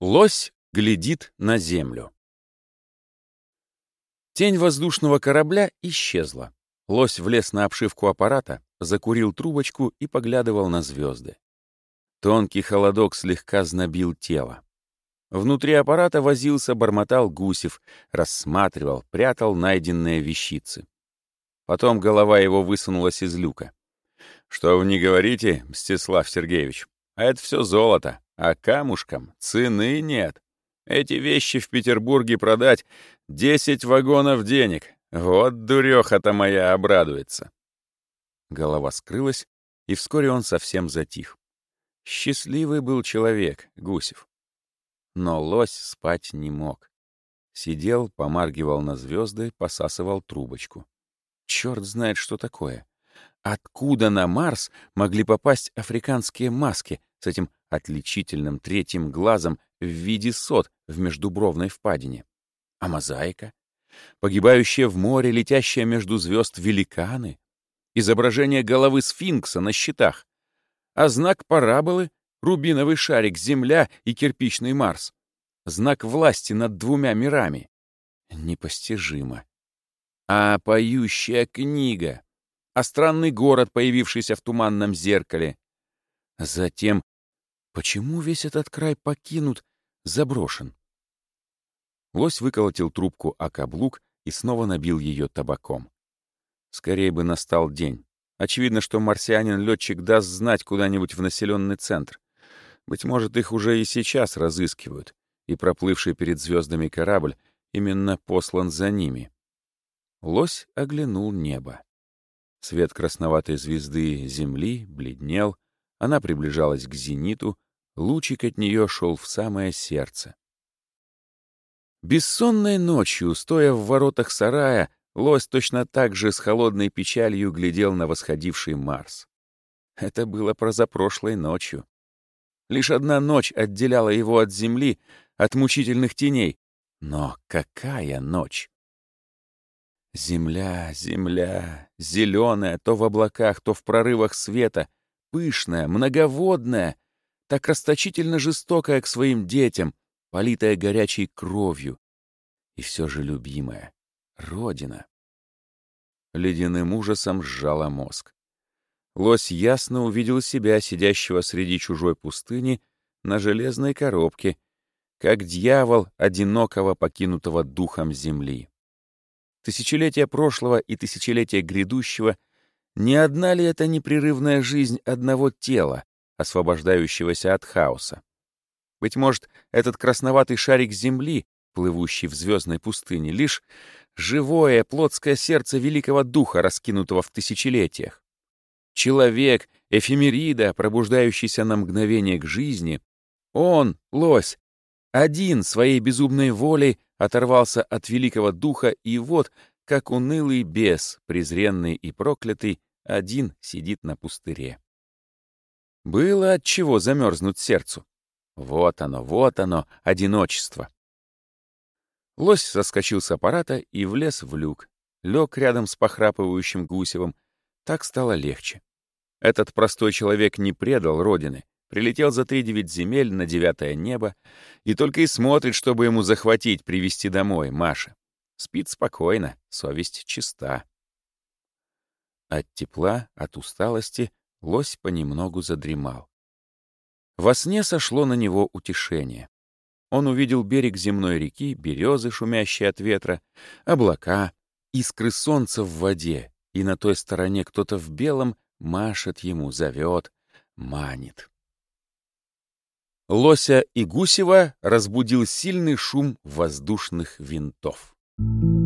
Лось глядит на землю. Тень воздушного корабля исчезла. Лось влез на обшивку аппарата, закурил трубочку и поглядывал на звезды. Тонкий холодок слегка знобил тело. Внутри аппарата возился, бормотал Гусев, рассматривал, прятал найденные вещицы. Потом голова его высунулась из люка. «Что вы не говорите, Мстислав Сергеевич? А это все золото, а камушкам цены нет. Эти вещи в Петербурге продать — десять вагонов денег. Вот дуреха-то моя обрадуется». Голова скрылась, и вскоре он совсем затих. Счастливый был человек, Гусев. Но лось спать не мог. Сидел, помаргивал на звезды, посасывал трубочку. Черт знает, что такое. Откуда на Марс могли попасть африканские маски с этим отличительным третьим глазом в виде сот в междубровной впадине? А мозаика? Погибающие в море, летящие между звезд великаны? Изображение головы сфинкса на щитах? А знак параболы — рубиновый шарик, Земля и кирпичный Марс? Знак власти над двумя мирами? Непостижимо. А поющая книга? а странный город, появившийся в туманном зеркале. Затем, почему весь этот край покинут, заброшен? Лось выколотил трубку о каблук и снова набил ее табаком. Скорее бы настал день. Очевидно, что марсианин-летчик даст знать куда-нибудь в населенный центр. Быть может, их уже и сейчас разыскивают, и проплывший перед звездами корабль именно послан за ними. Лось оглянул небо. Свет красноватой звезды Земли бледнел, она приближалась к зениту, лучик от нее шел в самое сердце. Бессонной ночью, стоя в воротах сарая, лось точно так же с холодной печалью глядел на восходивший Марс. Это было прозапрошлой ночью. Лишь одна ночь отделяла его от земли, от мучительных теней. Но какая ночь! Земля, земля, зеленая, то в облаках, то в прорывах света, пышная, многоводная, так расточительно жестокая к своим детям, политая горячей кровью. И все же любимая — Родина. Ледяным ужасом сжала мозг. Лось ясно увидел себя, сидящего среди чужой пустыни, на железной коробке, как дьявол, одинокого, покинутого духом земли. Тысячелетия прошлого и тысячелетия грядущего — не одна ли это непрерывная жизнь одного тела, освобождающегося от хаоса? Быть может, этот красноватый шарик Земли, плывущий в звездной пустыне, лишь живое плотское сердце великого духа, раскинутого в тысячелетиях. Человек, эфемерида, пробуждающийся на мгновение к жизни, он, лось, один своей безумной волей оторвался от великого духа, и вот, как унылый бес, презренный и проклятый, один сидит на пустыре. Было от чего замерзнуть сердцу. Вот оно, вот оно, одиночество. Лось соскочил с аппарата и влез в люк. Лег рядом с похрапывающим Гусевым. Так стало легче. Этот простой человек не предал Родины, Прилетел за три девять земель на девятое небо и только и смотрит, чтобы ему захватить, привести домой, Маша. Спит спокойно, совесть чиста. От тепла, от усталости лось понемногу задремал. Во сне сошло на него утешение. Он увидел берег земной реки, березы, шумящие от ветра, облака, искры солнца в воде, и на той стороне кто-то в белом машет ему, зовет, манит. Лося и Гусева разбудил сильный шум воздушных винтов. Thank you.